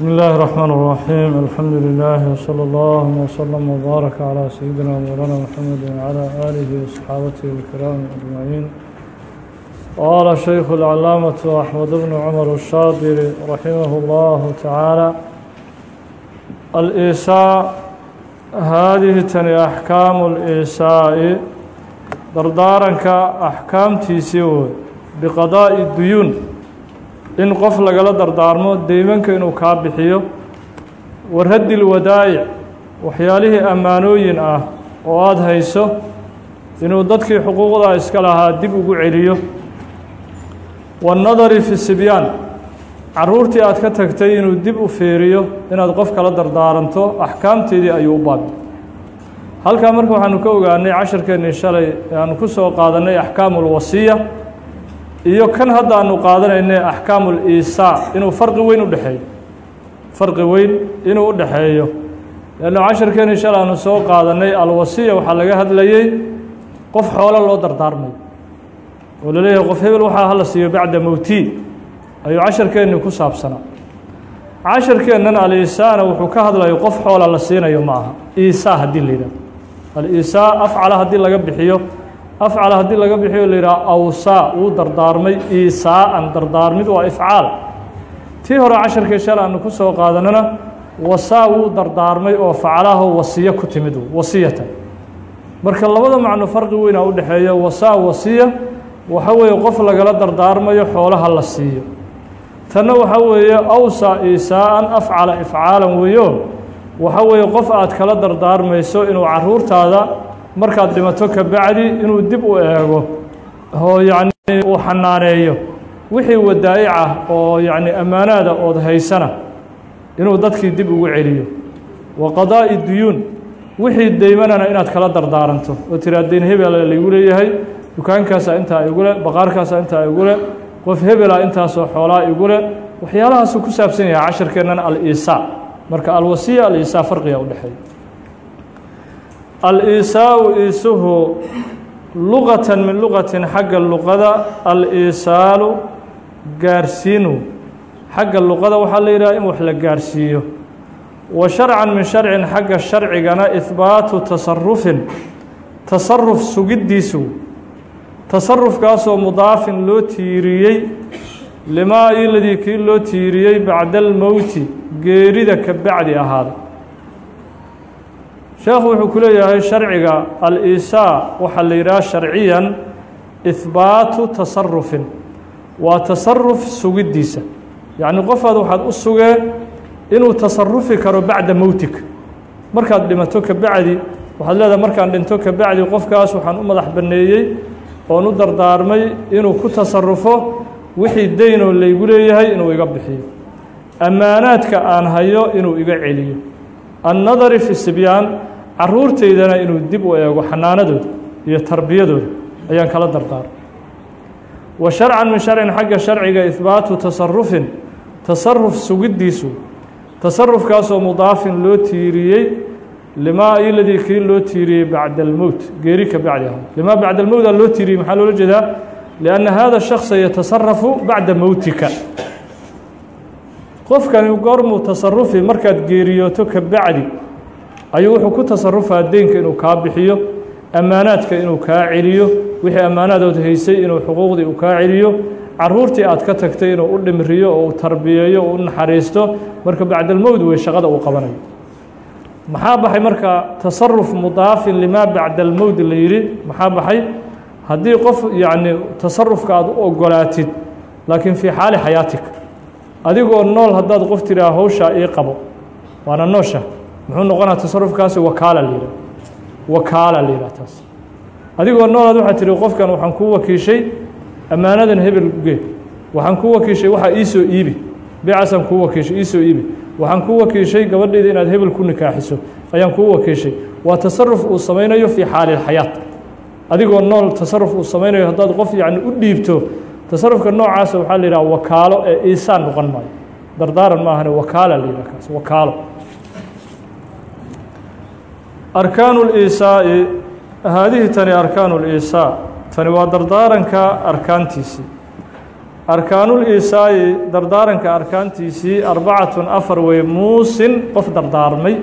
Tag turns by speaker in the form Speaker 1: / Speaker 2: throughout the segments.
Speaker 1: بسم الله الرحمن الرحيم الحمد لله وصلى الله وسلم وبارك على سيدنا مولانا محمد وعلى آله وصحابته الكرام أجمعين قال الشيخ العلامة أحمد بن عمر الشاطر رحمه الله تعالى الإيساء هذه تني أحكام الإيساء دردارنك أحكام تيسيو بقضاء الديون in qof lagala dardaarmo deymanka inuu kaa bixiyo. Waradil wadaa'ic waxyaalihii ammaanooyin ah oo aada hayso inuu dadkii xuquuqdaa iska lahaa dib ugu celiyo. Waannadari fi sibyaan carruurtii aad ka tagtay inuu dib u fiiriyo inaad qof kala dardaaranto axkaamteedii ayuu u baabi halkaa marka waxaanu ka ogaanay casharkeennii shalay aanu ku soo qaadannay axkaamulwasiya iyo kan hadda aanu qaadanayna axkaamu liisaa inuu farqi weyn u dhexeeyo. Farqi weyn inuu u dhexeeyo. Leanno casharkeeni shal aanu soo qaadanay alwasiya waxaa laga hadlayey qof xoolo loo dardaarmayo oo la leeyahay qof hebel waxaa hala siiyo bacda mowtii ayuu casharkeenni ku saabsanaa. Casharkeennan aliisaana wuxuu ka hadlayo qof xoola la siinayo ma aha iisaa haddii la yidhahdo. Aliisaa afcala haddii laga bixiyo afcal haddii laga bixiyo la yidhaha awsaa wuu dardaarmay iisaa'an dardaarmid waa ifcaal. Tii hore casharkii shal aanu ku soo qaadanana wasaa wuu dardaarmay oo facalaho wasiyo ku timid wasiyatan. Marka labada macno farqi weynaa u dhexeeya wasaa wasiya waxa weeye qof lagala dardaarmayo xoolaha la siiyo. Tanna waxa weeye awsaa iisaa'an afcala ifcaalan weeyo. Waxa weeye qof aad kala dardaarmayso inuu caruurtaada markaad dhimato ka bacdi inuu dib u eego oo yacni uu xanaaneeyo wixii wadaa'ic ah oo yacni ammaanaada ood haysana inuu dadkii dib ugu celiyo. Wa qadaa'i duyuun wixii deymanana inaad kala dardaaranto oo tiraa deyn hebela laygu leeyahay dukaankaasa intaa igule baqaarkaasa intaa igule qof hebela intaasoo xoolaa igule waxyaalahaasuu ku saabsan yahay casharkeennan al-iisaa. Marka alwasiya al-iisaa farqiga u dhexeeya al-iisaau iisuhu luqatan min luqatin xagga luqada al-iisaalu gaarsiinu. Xagga luqada waxaa la yidhaha in wax la gaarsiiyo. Wa sharcan min sharcin xagga sharcigana ihbaatu tasarufin tasaruf sugiddiisu. Tasarufkaasoo mudaafin loo tiiriyey limaa iladii kii loo tiiriyey bacda almowti geerida ka bacdi ahaada sheekhu wuxuu ku leeyahay sharciga al-iisaa waxaa la yidhaha sharciyan ihbaatu tasarufin waa tasaruf sugiddiisa yacni qofaad waxaad u sugeen inuu tasarufi karo bacda mowtig markaad dhimato ka bacdi waxaad leedahay markaan dhinto ka bacdi qofkaas waxaan u madax banneeyey oon u dardaarmay inuu ku tasarufo wixii deynoo laygu leeyahay inuu iga bixiyo. Ammaanaadka aan hayo inuu iga celiyo annadari fi sibyaan caruurtaydana inuu dib u eego xanaanadooda iyo tarbiyadooda ayaan kala dardaarmay wa sharcan min sharcin xagga sharciga ihbaatu tasarufin tasaruf sugiddiisu tasarufkaasoo mudaafin loo tiiriyey limaa iladii kii loo tiiriyey bacda almowt geeri ka bacdi ah limaa bacda almowta loo tiiriyey maxaa loola jeedaa lianna hada shaksa yatasarafu bacda mowtika qofkani goormuu tasarufi markaad geeriyooto ka bacdi ayuu wuxuu ku tasarufaa deynka inuu kaa bixiyo ammaanaadka inuu kaa celiyo wixii ammaanaadood haysay inuu xuquuqdii uu kaa celiyo caruurtii aad ka tagtay inuu u dhimriyo oo uu tarbiyeeyo oo u naxariisto marka bacdalmowd wey shaqada uu qabanayo maxaa baxay marka tasaruf mudaafin limaa bacda almowd la yidhi? Maxaa baxay? Haddii qof yacni tasarufka aad u ogolaatid laakiin fii xaali xayaatik adigoo nool haddaad qof tiraa hawshaa ii qabo. Waana noosha. Muxuu noqonaa tasarufkaasi wakaala la yidhah wakaala la yidhah taas. Adigoo noolaad waxaad tihi qofkan waxaan kuu wakiishay ammaanadan hebel uge waxaan kuu wakiishay waxaa iisoo iibi. Beecaasaan kuu wakiishay iisoo iibi. Waxaan kuu wakiishay gabadhayda inaad hebel ku nikaaxiso. Ayaan kuu wakiishay. Waa tasaruf uu samaynayo fii xaali lxayaat adigoo nool tasaruf uu samaynayo haddaad qof yacni u dhiibto tasarufka noocaasa waxaa la yidhaha wakaalo ee iisaan noqon maayo. Dardaaran maahane wakaala la yidhah kaas wakaalo. Arkaanu liisaa'i haadihi tani arkaanu liisaa tani waa dardaaranka arkaantiisii. Arkaanul iisaa'i dardaaranka arkaantiisii arbacatun afar weye muusin qof dardaarmay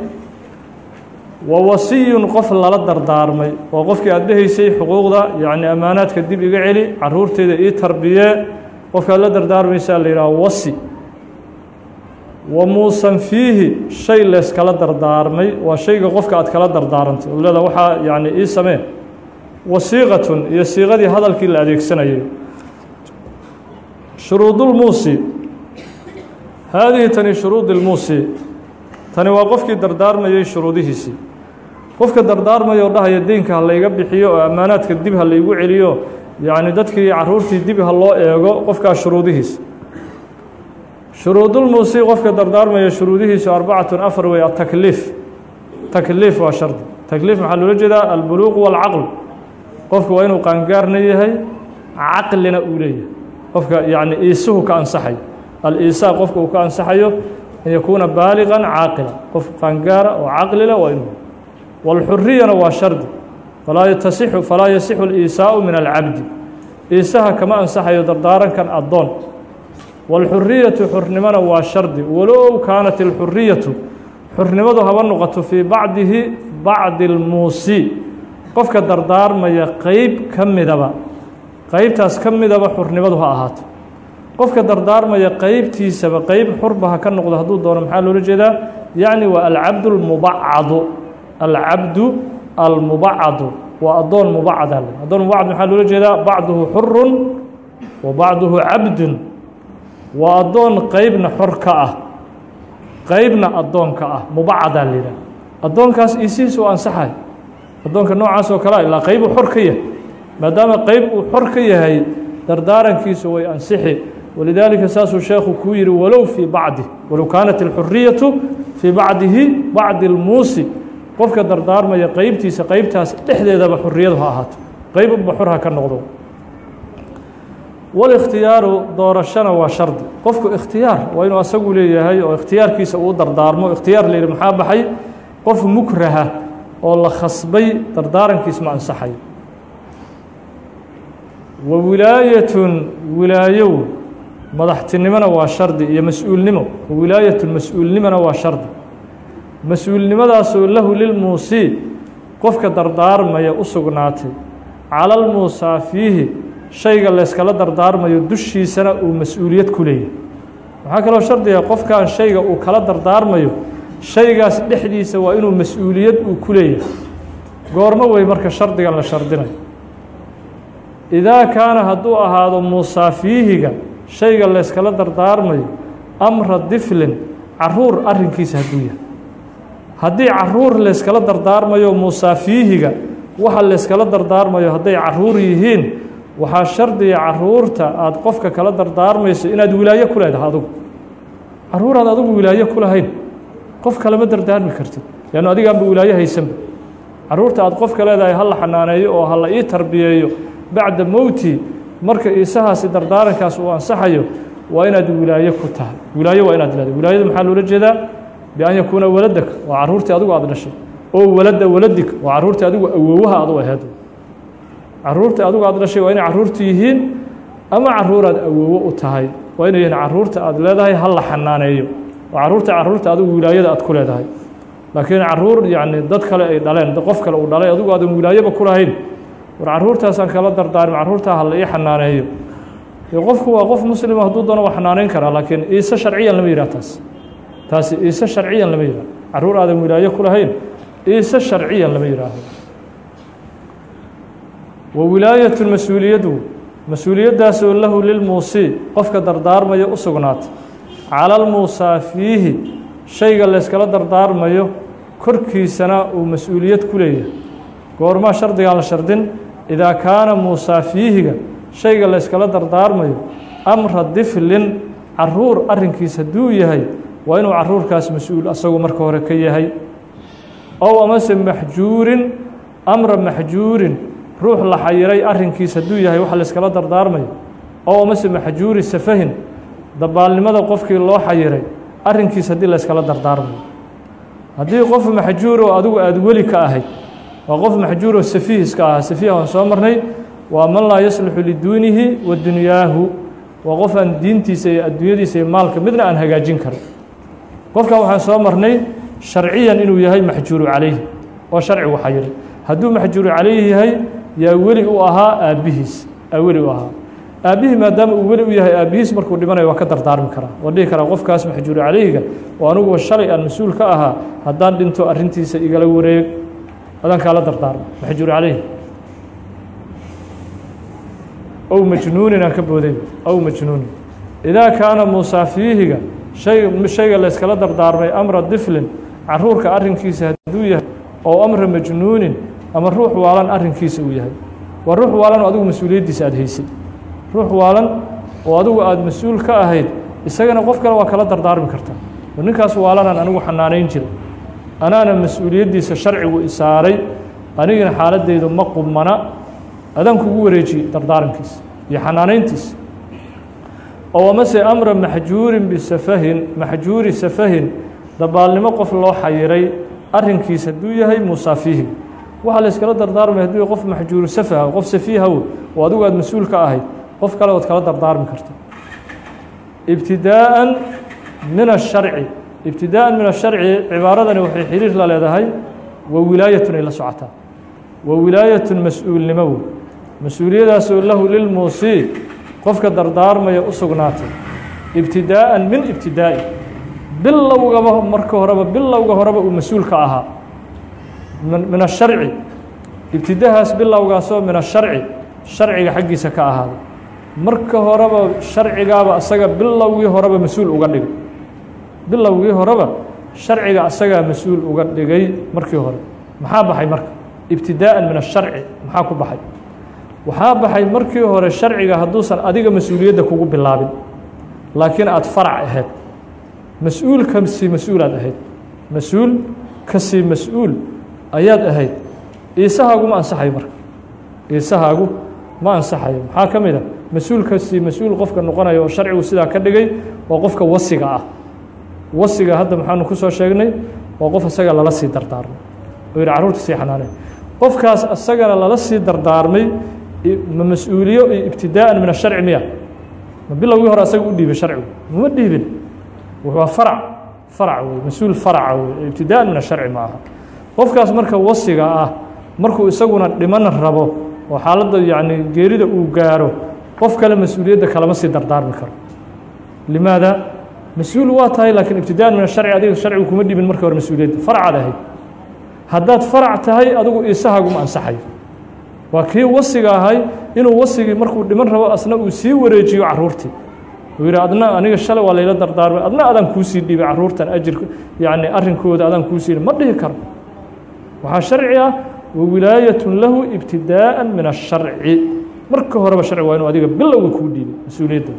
Speaker 1: wa wasiyun qof lala dardaarmay. Waa qofkii aad dhehaysay xuquuqda yacni ammaanaadka dib iga celi caruurteyda ii tarbiyee qofkaad la dardaarmaysaa la yidhaha wasi. Wa muusan fiihi shay layskala dardaarmay. Waa shayga qofka aad kala dardaarantay. Oo leeda waxaa yacni ii samee. Wasiiqatun iyo siiqadii hadalkii la adeegsanayay. Shuruudulmuusi haadihi tani shuruudi lmuusi tani waa qofkii dardaarmayay shuruudihiisii qofka dardaarmaya oo dhahaya deynka ha layga bixiyo oo ammaanaadka dib ha laygu celiyo yacni dadkii caruurtii dib ha loo eego qofkaas shuruudihiisa shuruudulmuusi qofka dardaarmaya shuruudihiisu arbacatun afar wey atakliif takliif waa shardi takliif maxaa loola jeedaa? Albuluuq walcaql. Qofku waa inuu qaangaarna yahay caqlina uu leeyahay. Qofka yacni iisuhu ka ansaxayo al-iisaa qofka uu ka ansaxayo an yakuuna baaliqan caaqila. Qof qaangaara oo caqlila waa inuu walxuriyana waa shardi falaa tasixu falaa yasixu aliisaau min alcabdi iisaha kama ansaxayo dardaarankan addoon wاlxuriyatu xurnimona waa shardi walow kaanat اlxuriyatu xurnimadu haba noqoto fii bacdihi bacdi اlmuusi qofka dardaarmaya qeyb ka midaba qeybtaas ka midaba xurnimadu ha ahaato qofka dardaarmaya qeybtiisaba qeyb xurba ha ka noqdo hadduu doono maxaa loola jeedaa yacni waa alcabdu اlmubacadu alcabdu almubacadu. Waa addoon mubacad ale addoon mubacad maxaa loola jeedaa? Bacduhu xurun wa bacduhu cabdun. Waa addoon qeybna xor ka ah. Qeybna addoonka ah. Mubacadaa la yidhaha addoonkaas isiis u ansaxay. Addoonka noocaas oo kalea ilaa qeyb uu xor ka yahay. Maadaama qeyb uu xor ka yahay dardaarankiisu way ansixi. Walidaalika saasuu sheekhu kuu yihi walow fii bacdi. Walow kaanat alxuriyatu fii bacdihi bacdi اlmuusi qofka dardaarmaya qeybtiisa qeybtaas dhexdeedaba xuriyadu ha ahaato. Qeybba xor ha ka noqdo. Walikhtiyaaru doorashana waa shardi qofku ikhtiyaar waa inuu asagu leeyahay oo ikhtiyaarkiisa uu dardaarmo. Ikhtiyaar la yidhi maxaa baxay? Qof mukraha oo la khasbay dardaarankiis ma ansaxayo wa wilaayatun wilaayow madaxtinimona waa shardi iyo mas'uulnimo. Wa wilaayatun mas'uulnimona waa shardi mas'uulnimadaasoo lahu lilmuusii qofka dardaarmaya u sugnaatay. Cala lmuusaa fiihi shayga layskala dardaarmayo dushiisana uu mas'uuliyad ku leeyahay. Waxaa kaloo shardiga qofkan shayga uu kala dardaarmayo shaygaas dhexdiisa waa inuu mas'uuliyad uu ku leeyahay. Goormo wey marka shardigan la shardinayo idaa kaana hadduu ahaado muusaa fiihiga shayga layskala dardaarmayo amra diflin carruur arrinkiisa hadduu yahay haddii carruur layskala dardaarmayo muusaa fiihiga waxa layskala dardaarmayo hadday carruur yihiin waxaa shardiga carruurta aada qofka kala dardaarmayso inaad wilaayo ku leedahay adugu. Caruuraad adugu wilaayo ku lahayn qof kalema dardaarmi kartid. Leannu adigaanba wilaayo haysanba carruurta aad qofka leedahay ha la xanaaneeyo oo ha la ii tarbiyeeyo. Bacda mowti marka iisahaasi dardaarankaas uu ansaxayo waa inaad wilaayo ku tahay. Wilaayo waa inaad leedahay. Wilaayada maxaa loola jeedaa bian yakuuna waladaka waa caruurtii adigu aada dhashay oo walada waladik waa caruurtii adigu awoowaha aad u aheed carruurta adigu aad dhashay waa inay caruurtu yihiin ama caruuraad awoowo u tahay waa inay yihiin carruurta aad leedahay ha la xanaaneeyo waa carruurta carruurta adigu wilaayada aad ku leedahay laakiin carruur yacni dad kale ay dhaleen qof kale uu dhalay adigu aadan wilaayoba ku lahayn war caruurtaasaan kala dardaarmin caruurtaa ha la ii xanaaneeyo qofku waa qof muslima hadduu doono waa xanaaneyn karaa laakiin iise sharciyan lama yidhah taas taasi iise sharciyan lama yidhah carruur aadan wilaayo ku lahayn iise sharciyan lama yidhaaho wa wilaayatu mas'uuliyadu mas'uuliyaddaasoo lahu lilmuusii qofka dardaarmayo u sugnaatay cala almuusaa fiihi shayga layskala dardaarmayo korkiisana uu mas'uuliyad ku leeyahay. Goormaa shardigaan la shardin idaa kaana muusaa fiihiga shayga layskala dardaarmayo amra diflin carruur arrinkiis hadduu yahay waa inuu caruurkaas mas'uul asagu marka hore ka yahay. Ow amase maxjuurin amra maxjuurin ruux la xayiray arrinkiis hadduu yahay waxa layskala dardaarmayo ow amase maxjuuri safahin dabaalnimada qofkii loo xayiray arrinkiis haddii layskala dardaarmayo haddii qof maxjuur oo adigu aada weli ka ahayd waa qof maxjuur oo safiih iska ahaa safiih aan soo marnay waa man laa yaslixu liduunihi wa dunyaahu waa qof aan diintiisa iyo adduunyadiisa iyo maalka midna aan hagaajin karin qofkan waxaan soo marnay sharciyan inuu yahay maxjuuru calayhi oo sharcigu xayiray hadduu maxjuuru calayhi yahay yaa weli u ahaa aabbihiis aa weli u ahaa. Aabbihii maadaama uu weli u yahay aabbihiis markuu dhimanayo waa ka dardaarmi karaa waa dhihi karaa qofkaas maxjuuru calayhiga oo aniguba shalay aan mas'uul ka ahaa haddaan dhinto arrintiisa igala wareeg. Adaan dardaarmo maxjuuru calayhi. Ow majnuunin aan ka booday ow majnuunin. Idaa kaana musaafiihiga shay shayga layskala dardaarmay amra diflin caruurka arrinkiisa hadduu yahay oo amra majnuunin ama ruux waalan arrinkiisa uu yahay. Waa ruux waalan oo adigu mas'uuliyaddiisa aada haysid. Ruux waalan oo adigu aada mas'uul ka ahayd isagana qof kale waa kala dardaarmi kartaa oo ninkaas waalanaan anigu xanaanayn jiray. Anaana mas'uuliyaddiisa sharcigu isaaray anigina xaaladeydu ma qubmana. Adaan kugu wareejiyey dardaarankiisa iyo xanaanayntiisa oo amase amra maxjuurin bisafahin maxjuuri safahin dabaalnimo qof loo xayiray arrinkiis hadduu yahay musaafihi waxaa la yskala dardaarmaya yahay qof maxjuuru safaha qof safiihaw oo adigu aada mas'uul ka ahayd qof kale ood kala dardaarmi karta ibtidaa'an min asharci ibtidaa'an min asharci cibaaradani waxay xiriir la leedahay wa wilaayatun ay la socotaa wa wilaayatun mas'uulnimo wey mas'uuliyadaasoo lahu lilmuusii qofka dardaarmaya u sugnaatay ibtidaa'an min ibtidaa'i. Bilowgaba marka horeba bilowga horeba uu mas'uul ka ahaa. Min asharci. Ibtidahaas bilowgaasoo min asharci. Sharciga xaggiisa ka ahaaday marka horeba sharcigaaba asaga bilowgii horeba mas'uul uga dhigay. Bilowgii horeba sharciga asagaa mas'uul uga dhigay markii hore. Maxaa baxay marka? Ibtidaa'an min asharci. Maxaa ku baxay waxaa baxay markii hore sharciga hadduusan adiga mas'uuliyadda kugu bilaabin. Laakiin aada farac ahayd. Mas'uul ka sii mas'uulaad ahayd. Mas'uul ka sii mas'uul ayaad ahayd. Iisahaagu ma ansaxayo marka. Iisahaagu ma ansaxayo maxaa ka mid a mas'uul ka sii mas'uul qofka noqonaya oo sharcigu sidaa ka dhigay waa qofka wasiga ah. Wasiga hadda maxaanu ku soo sheegnay waa qof isaga lala sii dardaarmay. Oo yihi carruurta sii xanaaneen qofkaas isagana lala sii dardaarmay ma mas'uuliyo iyo ibtidaa'an min asharci miya. Ma bilowgii hore asaga u dhiibay sharcigu. Mama dhiibin? Waa farac. Farac wey mas'uul faraca wey ibtidaa'an min asharci ma aha. Qofkaas marka wasiga ah markuu isaguna dhiman rabo oo xaaladda yacni geerida uu gaaro qof kale mas'uuliyadda kalama sii dardaarmi karo. Limaada mas'uul waa tahay laakiin ibtidaa'an min asharci adiga sharcigu kuma dhibin markii hore mas'uuliyadda. Faracaad ahayd. Haddaad farac tahay adigu iisahaguma ansaxayo waa kii wasiga ahay inuu wasigii markuu dhiman rabo asna uu sii wareejiyo caruurtii. Uu yidhi adna aniga shalay waa layla dardaarmay. Adna adaan kuusii dhiibay caruurtan ajirka yacni arrinkooda adaan kuusii dhiibay. Ma dhihi karo. Waxaa sharci ah wa wilaayatun lahu ibtidaa'an min asharci marka horeba sharci waa inuu adiga bilowga kuu dhiibay mas'uuliyadda.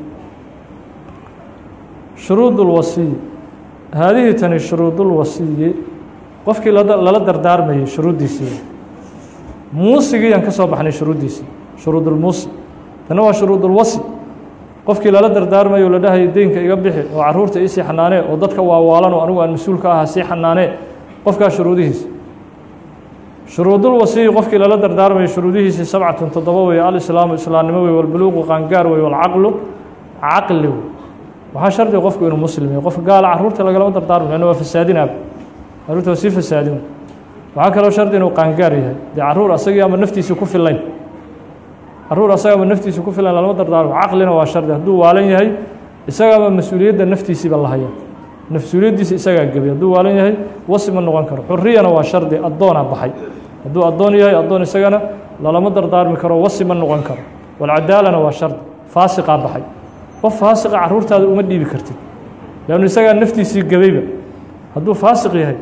Speaker 1: Shuruud haadihii tani shuruud اlwasiyi qofkii lala dardaarmayay shuruuddiisii muusigiyaan ka soo baxnay shuruuddiisii. Shuruud اlmuusi tana waa shuruud اlwasi qofkii lala dardaarmayo la dhahayo deynka iga bixi oo carruurta iisii xanaanee oo dadka waawaalan oo anigu aan mas'uul ka ahaa sii xanaanee qofkaas shuruudihiisa. Shuruudulwasiyi qofkii lala dardaarmayo shuruudihiisii sabcatun toddoba wey alislaamu islaamnimo wey walbuluuqu qaangaar wey walcaqlu caqli wey waxaa shardiga qofku inuu muslim yahay. Qof gaala carruurta lagalama dardaarmayo anna waa fasaadinaaba carruurta waa sii fasaadin waxaa kaloo shardi inuu qaangaar yahay. Dee carruur asagii ama naftiisii ku filayn carruur asagaaba naftiisa ku filan lalama dardaarmo. Caqlina waa shardi. Hadduu waalan yahay isagaaba mas'uuliyadda naftiisiiba la haya mas'uuliyaddiisa isagaa gebay hadduu waalan yahay wasi ma noqon karo. Xuriyana waa shardi. Addoonaa baxay. Hadduu addoon yahay addoon isagana lalama dardaarmi karo. Wasi ma noqon karo. Walcadaalana waa shardi. Faasiqaa baxay. Qof faasiqa caruurtaada uma dhiibi kartid. Leannu isagaa naftiisii gebayba. Hadduu faasiq yahay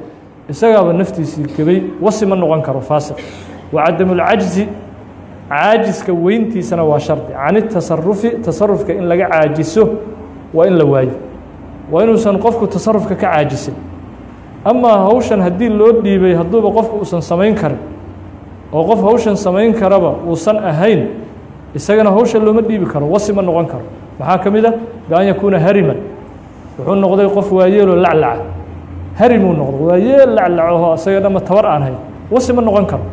Speaker 1: isagaaba naftiisii gebay wasi ma noqon karo faasiq. Wa cadamulcajzi caajiska weyntiisana waa shardi. Cani tasarufi tasarufka in laga caajiso waa in la waayo. Waa inuusan qofku tasarufka ka caajisin. Amaa hawshan haddii loo dhiibay hadduuba qofku uusan samayn karin oo qof hawshan samayn karaba uusan ahayn isagana hawshan looma dhiibi karo wasi ma noqon karo. Maxaa ka mid a bian yakuuna hariman. Wuxuu noqday qof waayeeloo laclaca harimuu noqday waayeel laclacaho isaga dhama tabar aan hayn. Wasi ma noqon karo.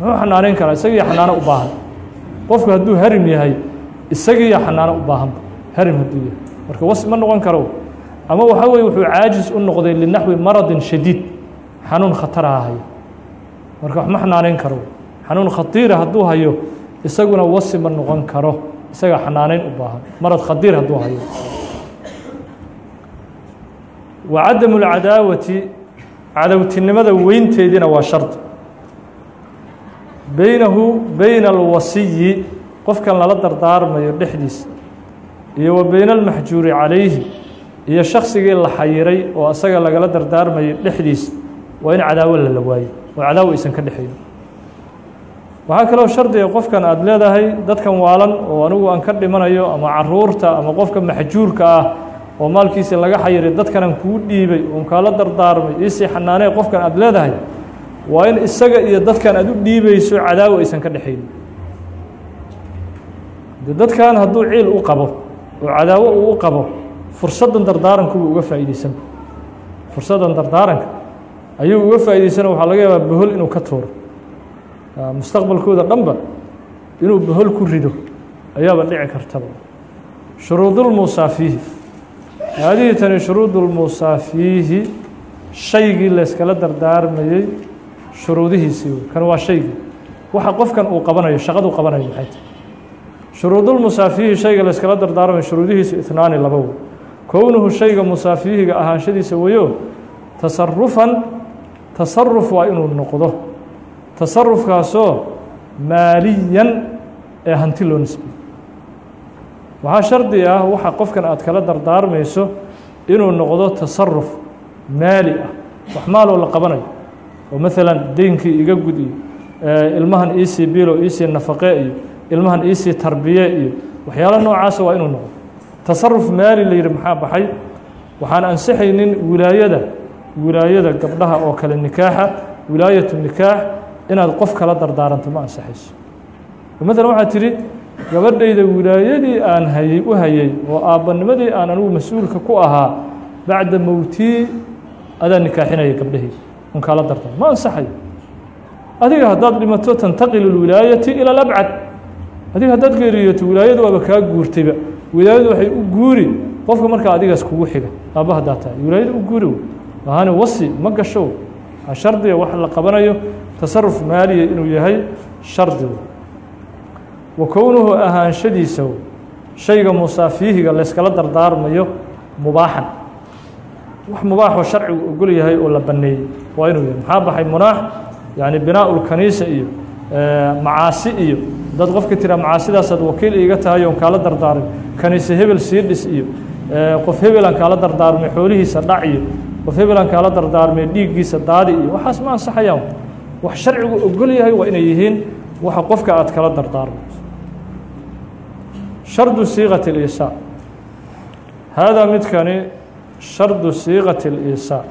Speaker 1: Muxuu xanaaneyn karaa isagiiyo xanaano u baahan. Qofku hadduu harim yahay isagiiyo xanaano u baahanba harim hadduu yahay. Marka wasi ma noqon karo. Ama waxaa weye wuxuu caajis u noqday linaxwi maradin shadiid. Xanuun khataraha hayo. Marka wax ma xanaaneyn karo. Xanuun khatiira hadduu hayo isaguna wasi ma noqon karo. Isagaa xanaaneyn u baahan. Marad khadiir hadduu hayo wa cadamu lcadaawati cadowtinimada weynteediina waa shardi beynahu beyna alwasiyi qofkan lala dardaarmayo dhexdiisa iyo wa beyna almaxjuuri calayhi iyo shaksigii la xayiray oo asaga lagala dardaarmayo dhexdiisa waa in cadaawo lala waayo oo cadaawo aysan ka dhexayn waxaa kaloo shardiga qofkan aada leedahay dadkan waalan oo anigu aan ka dhimanayo ama carruurta ama qofka maxjuurka ah oo maalkiisa laga xayiray dadkanan kuu dhiibay oon kaala dardaarmay iisii xanaanee qofkan aada leedahay waa in isaga iyo dadkan aada u dhiibayso cadaawo aysan ka dhexayn de dadkan hadduu ciil u qabo oo cadaawo uu u qabo fursaddan dardaarankubu uga faa'iideysan fursaddan dardaaranka ayuu uga faa'iideysana waxaa laga yaabaa bohol inuu ka tuuro. Mustaqbalkooda dhanba inuu bohol ku rido ayaaba dhici kartaba. Shuruudulmuusaa fiihi haadihii tani shuruudulmuusaa fiihi shaygii layskala dardaarmayey shuruudihiisii kan waa shaygii waxa qofkan uu qabanayo shaqaduu qabanayo maxay tahay? Shuruudulmusaafiihi shayga layskala dardaarmayo shuruudihiisu itnaani laba wey kownuhu shayga musaafiihiga ahaanshadiisa weyo tasarufan tasaruf waa inuu noqdo. Tasarufkaasoo maaliyan ee hanti loo nisbiyo waxaa shardi ah waxa qofkan aad kala dardaarmayso inuu noqdo tasaruf maali ah wax maaloo la qabanayo. Oo maalan deynkii iga gud ilmahan iisii bilo iisii nafaqe iyo ilmahan iisii tarbiye iyo waxyaalo noocaasa waa inuu noqdo. Tasaruf maali la yidhi maxaa baxay? Waxaan ansixaynin wilaayada wilaayada gabdhaha oo kale nikaaxa wilaayatu nikaax inaad qof kala dardaaranto ma ansaxayso maalan waxaad tidhi gabadhayda wilaayadii aan hayey u hayey oo aabbanimadii aan anigu mas'uulka ku ahaa bacda mowtii adaa nikaaxinaya gabdhahayda un kaala dardaar ma ansaxayo adiga haddaad dhimato tantaqilu lwilaayati ila alabcad adiga haddaad geeriyoto wilaayadu waaba kaa guurtayba. Wilaayadu waxay u guuri qofka markaa adigaas kugu xiga. Aabba haddaa tahay wilaayada u guuri ahani wasi ma gasho. Shardiga wax la qabanayo. Tasaruf maaliya inuu yahay shardigu wa kownuhu ahaanshadiisa shayga musaafiihiga layskala dardaarmayo mubaaxan. Wax mubaaxoo sharcigu ogol yahay oo la baneeyey waa inuu yahay maxaa baxay munaax? Yani binaa lkaniisa iyo macaasi iyo dad qofka tiraa macaasidaasaad wakiil iiga tahay oon kaala dardaarmay kaniise hebel sii iyo qof hebelaan kaala dardaarmay xoolihiisa dhac iyo qof hebelaan kaala dardaarmay dhiiggiisa daadi iyo waxaas ma ansaxayaan. Wax sharcigu ogol yahay waa inay yihiin waxa qofka aad kala dardaarmay shardu siiqati اliisaa haadaa midkani shardu siiqati اliisaa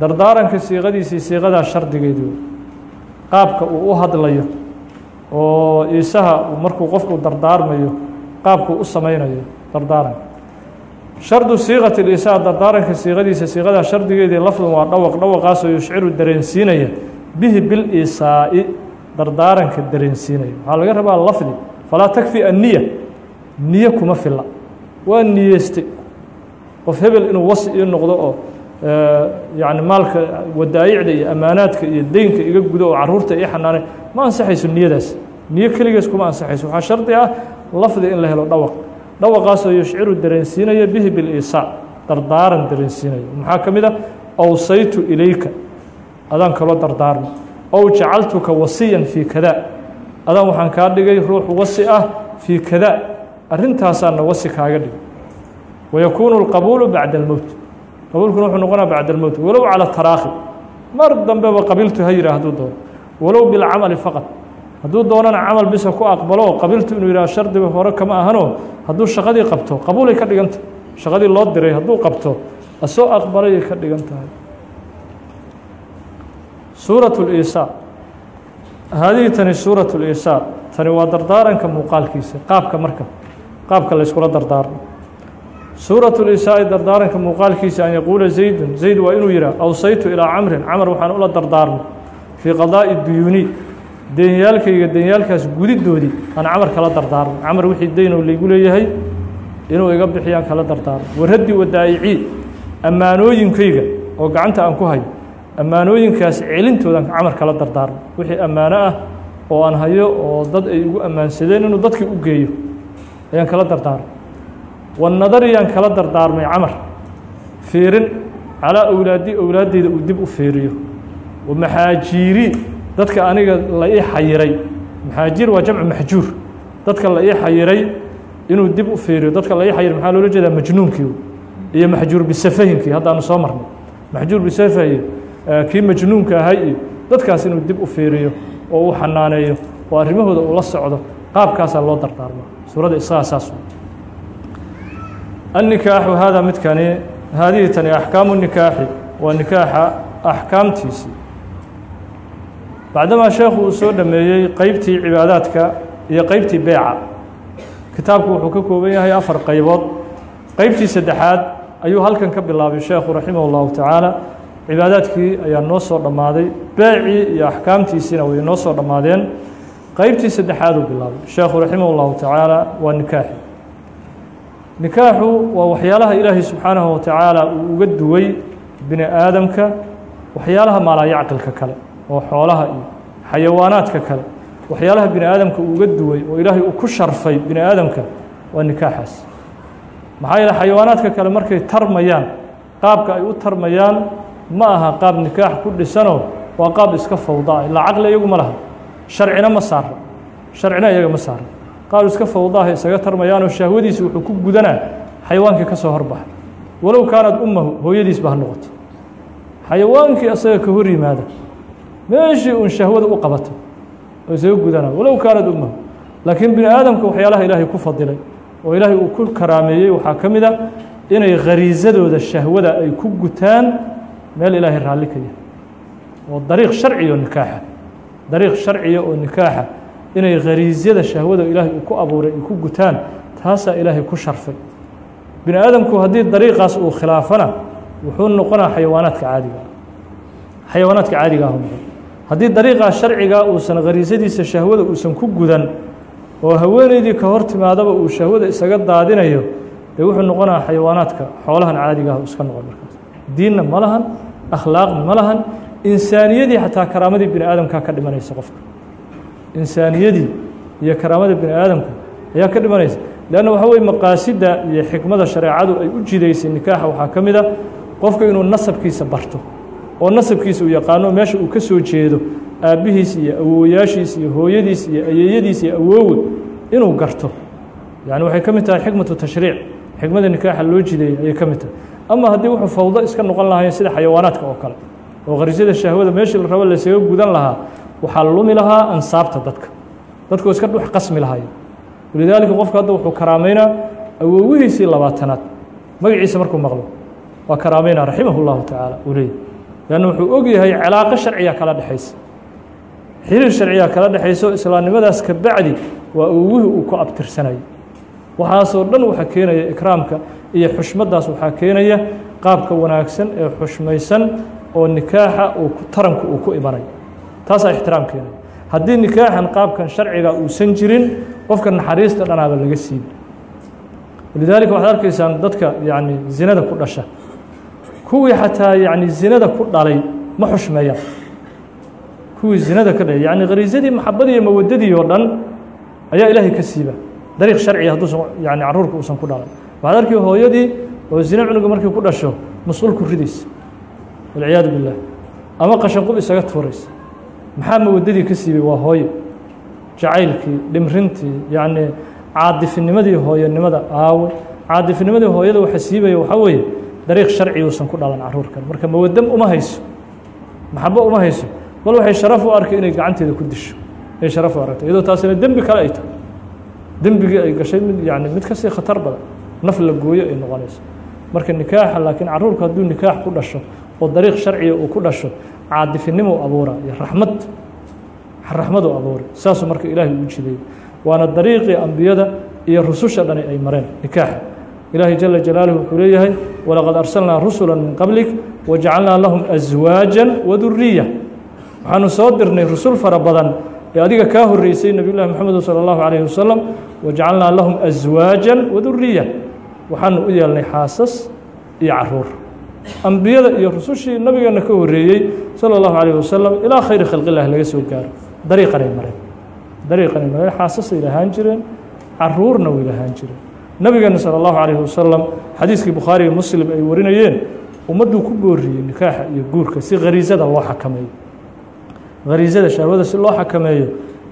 Speaker 1: dardaaranka siiqadiisii siiqadaa shardigeedi wey qaabka uu u hadlayo oo iisaha markuu qofku dardaarmayo qaabku u samaynayo dardaaranka shardu siiqati liisaa dardaaranka siiqadiisa siiqadaa shardigeedii lafdan waa dhawaq dhawaqaasoo yushciru dareensiinaya bihi biliisaa'i dardaaranka dareensiinaya. Waxaa laga rabaa lafdi falaa takfi anniya niye kuma filla. Waa niyeystay. Qof hebel inuu wasi ii noqdo oo yani maalka wadaayicda iyo ammaanaadka iyo deynka iga gudo oo carruurta ii xanaanay ma ansaxayso niyadaas. Niyo keligees kuma ansaxayso. Waxaa shardi ah lafdi in la helo dhawaq. Dhawaqaasoo yushciru dareensiinaya bihi biliisaa dardaaran dareensiinaya. Maxaa ka mid ah? Awsaytu ilayka. Adaan kaloo dardaarma ow jacaltuka wasiyan fii kada adaan waxaan kaa dhigay ruux wasi ah fii kada arrintaasaana wasi kaaga dhigay wayakuunu اlqabuulu bacda اlmowt qabuulkuna wuxuu noqonaa bacda اlmowt walow calى taraakhi mar dambeba qabiltu ha yidhah hadduu doono walow bilcamali faqad hadduu doonana camal bisa ku aqbalo qabiltu inuu yidhah shardiga hore kama ahano hadduu shaqadii qabto qabuulay ka dhigan tahay shaqadii loo diray hadduu qabto asoo aqbalayay ka dhigan tahay suuraة اliisaa haadihi tani suuraة اliisaa tani waa dardaaranka muuqaalkiisa qaabka marka qaabka la yskula dardaarmo suuraة اliisaa'i dardaaranka muuqaalkiisa an yaquula zaydun zayd waa inuu yihah awsaytu ilaa camrin camar waxaan ula dardaarmay fii qadaaءi duyuuni denyaalkayga denyaalkaas gudidoodii aan camar kala dardaarmay camar wixii deynoo laygu leeyahay inuu iga bixiyaan kala dardaarmo waraddi wadaa'icii ammaanooyinkayga oo gacanta aan ku hayo ammaanooyinkaas celintoodan camar kala dardaarmo wixii ammaano ah oo aan hayo oo dad ay igu ammaansadeen inuu dadkii u geeyo ayaan kala dardaarmay. Wanadariyaan kala dardaarmay camar. Fiirin calaa awlaadi awlaaddeyda uu dib u fiiriyo. Wamaxaajiiri dadka aniga la ii xayiray. Maxaajiir waa jamcu maxjuur. Dadka la ii xayiray inuu dib u fiiriyo dadka la ii xayiray maxaa loola jeedaa majnuunkii iyo maxjuur bisafahinkii haddaanu soo marnay maxjuur bisafahi kii majnuunka ahay iyo dadkaas inuu dib u fiiriyo oo u xanaaneeyo oo arrimahooda uu la socdo qaabkaasaa loo dardaarmaa suuradda isagaa saas annikaaxu haadaa midkani haadihi tani axkaamu nikaaxi waa nikaaxa axkaamtiisii bacdamaa sheekhu uu soo dhameeyey qeybtii cibaadaadka iyo qeybtii beeca. Kitaabku wuxuu ka kooban yahay afar qaybood. Qeybtii saddexaad ayuu halkan ka bilaabay sheekhu raximah اllahu tacaala. Cibaadaadkii ayaa noo soo dhammaaday beecii iyo axkaamtiisiina way noo soo dhammaadeen qeybtii saddexaaduu bilaabay. Sheekhu raximah اllahu tacaala waa nikaaxi nikaaxu waa waxyaalaha ilaahay subxaanahu watacaala uu uga duway bini aadamka waxyaalaha maalaayacqilka kale oo xoolaha iyo xayawaanaadka kale. Waxyaalaha bini aadamka uu uga duway oo ilaahay uu ku sharfay bini aadamka waa nikaaxaas. Maxaa yeele xayawaanaadka kale markay tarmayaan qaabka ay u tarmayaan ma aha qaab nikaax ku dhisanoo waa qaab iska fawdaa ilaa caqli iyagu ma laha sharcina ma saara sharcina iyaga ma saara qaab iska fawdaaha isaga tarmayaanoo shahwadiisi wuxuu ku gudanaa xayawaankii ka soo horbaxa. Walow kaanad ummahu hooyadiisba ha noqoto. Xayawaankii asaga ka hor yimaada meeshii uun shahwada u qabato oo isaga gudanaa. Walow kaanad ummahu laakiin bini aadamka waxyaalaha ilaahay ku fadilay oo ilaahay uu ku karaameeyey waxaa ka mid a inay khariisadooda shahwada ay ku gutaan meel ilaahay raalli ka yahay. Oo dariiq sharciya oo nikaaxa dariiq sharciya oo nikaaxa inay khariisyada shahwada ilaahay uu ku abuuray ay ku gutaan taasaa ilaahay ku sharfay. Bini aadamku haddii dariiqaas uu khilaafana wuxuu noqonaa xayawaanaadka caadiga ah. Xayawaanaadka caadiga ah haddii dariiqaas sharcigaa uusan khariisadiisa shahwada uusan ku gudan oo haweeneydii ka hor timaadaba uu shahwada isaga daadinayo dee wuxuu noqonaa xayawaanaadka xoolahan caadiga ah iska noqon markaas. Diinna ma lahan akhlaaqna ma lahan insaaniyadii xataa karaamadii bini aadamkaa ka dhimanaysa qofka. Insaaniyadii iyo karaamada bini aadamka ayaa ka dhimanaysa. Leanna waxaa weye maqaasidda iyo xikmada shareecadu ay u jidaysay nikaaxa waxaa ka mid a qofku inuu nasabkiisa barto oo nasabkiisa uu yaqaano meesha uu ka soo jeedo aabbihiis iyo awoowayaashiis iyo hooyadiis iyo ayeeyadiis iyo awoowe inuu garto. Yani waxay ka mid tahay xikmatu tashriic. Xikmada nikaaxa loo jideeyey ayay ka mid tahay. Ama haddii wuxuu fawdo iska noqon lahayn sida xayawaanaadka oo kale oo kharisyada shahwada meeshii la rabo laysaga gudan lahaa waxaa lumi lahaa ansaabta dadka. Dadku iska dhex qasmi lahaay walidaalika qofka hadda wuxuu karaameynaa awoowihiisii labaatanaad. Magaciisa markuu maqlo waa karaameynaa raximah اllahu tacaala uu leeyay lanna wuxuu og yahay cilaaqo sharciya kala dhexaysa. Xiriir sharciya kala dhexayso islaamnimadaas ka waa awowihii uu ku abtirsanayay waxaasoo dhan waxaa keenaya ikraamka iyo xushmaddaas waxaa keenaya qaabka wanaagsan ee xushmaysan oo nikaaxa taranku uu ku imanayo taasaa ixtiraam keenaya haddii nikaaxan qaabkan sharciga uusan jirin qofka naxariista dhanaaba laga siibi walidaalika waxaad arkaysaan dadka yacni zinada ku dhasha. Kuwii xataa yacni zinada ku dhalay ma xushmeeyaan kuwii zinada ka dhalay yacni khariisadii maxabadii iyo mawadadii oo dhan ayaa ilaahay ka siiba. Dariiq sharciga hadduusan yani carruurka uusan ku dhalan waxaad arkay hooyadii oo zine cunuga markii ku dhasho masquul ku ridaysa walciyaadu billah ama qashanqub isaga tuuraysa maxaa mawadadii ka siibay waa hooyo jacaylkii dhimrintii yacni caadifinimadii hooyanimada aawe caadifinimadii hooyada waxa siibaya waxaa weeye dariiq sharci uusan ku dhalan carruurkan marka mawadam uma hayso maxabo uma hayso bal waxay sharaf u arkay inay gacanteeda ku disho ay sharaf u aragtay iyadoo taasina dembi kale ay tahay dembigii ay gashay mid yani mid ka sii khatar badan naf la gooyo ay noqonayso marka nikaaxa laakiin carruurku hadduu nikaax ku dhasho oo dariiq sharciga uu ku dhasho caadifinimo abuura iyo raxmad raxmadu abuuray saasuu marka ilaahay uu jideeyey waana dariiqii ambiyada iyo rususha dhani ay mareen. Nikaaxa ilaahay jala jalaaluhu wuxuu leeyahay walaqad arsalnaa rusula min qablik wajacalnaa lahum aswaaja waduriya waxaanu soo dirnay rusul fara badan ee adiga kaa horeysay nebiy llahi moxamed salى اllahu alayh wasalam wajacalnaa lahum aswaaja waduriya waxaanu u yeelnay xaasas iyo carruur ambiyada iyo rusushii nabigeena ka horeeyey salى اllahu عalيه wasalam ilaa khayri khalqilah laga soo gaaro dariiqanay mareen dariiqanay mareen xaasasay lahaan jireen caruurna way lahaan jireen nabigeena salى اllahu عalيه wasalam xadiiskii bukhaari iyo muslim ay warinayeen ummadduu ku booriyey nikaaxa iyo guurka si khariisada loo xakameeyo khariisada shahwada si loo xakameeyo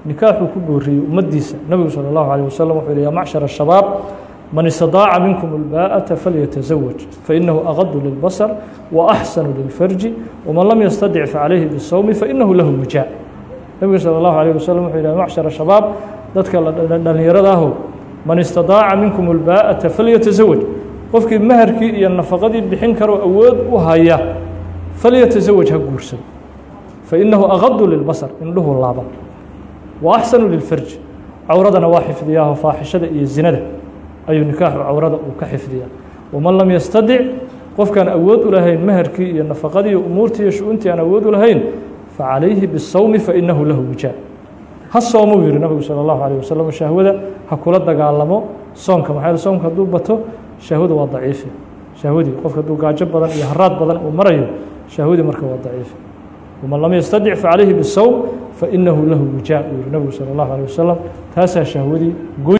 Speaker 1: nikaaxuu ku booriyey ummaddiisa nabigu salى اllahu عalيه wasalam wuxuu yihi ya macshar الshabaab man istadaaca minkum اlbaa'ata falyatazawaj fainahu aqadu lilbasar waaxsanu lilfarji waman lam yastadic facalayhi bisawmi fainahu lahu wijaa nebigu salى اllahu عalيه wasalam wuxuu yihi macshar shabaab dadka dhallinyarada aho man istadaaca minkum اlbaa'ata falyatazawaj qofkii maharkii iyo nafaqadii bixin karoo awood u haya falyatazawaj ha guursado fainahu aqadu lilbasar indhuhu laaba wa axsanu lilfarji cawradana waa xifdiyaaho faaxishada iyo zinada ayuu nikaaxu cawrada uu ka xifdiyaa waman lam yastadic qofkaan awood u lahayn maharkii iyo nafaqadii iyo umuurtii iyo shu-untii aan awood u lahayn facalayhi bisawmi fainahu lahu wijaa ha soomuu yihi nabigu salى اllahu alيه wasalam shahwada ha kula dagaalamo soonka maxaa yele soonka hadduu bato shahwadu waa daciifi shahwadii qofka hadduu gaajo badan iyo haraad badan uu marayo shahwadii marka waa daciifi waman lam yastadic facalayhi bisawm fainahu lahu wijaa uu yihi nabigu salى اllahu alيه wasalam taasaa shahwadii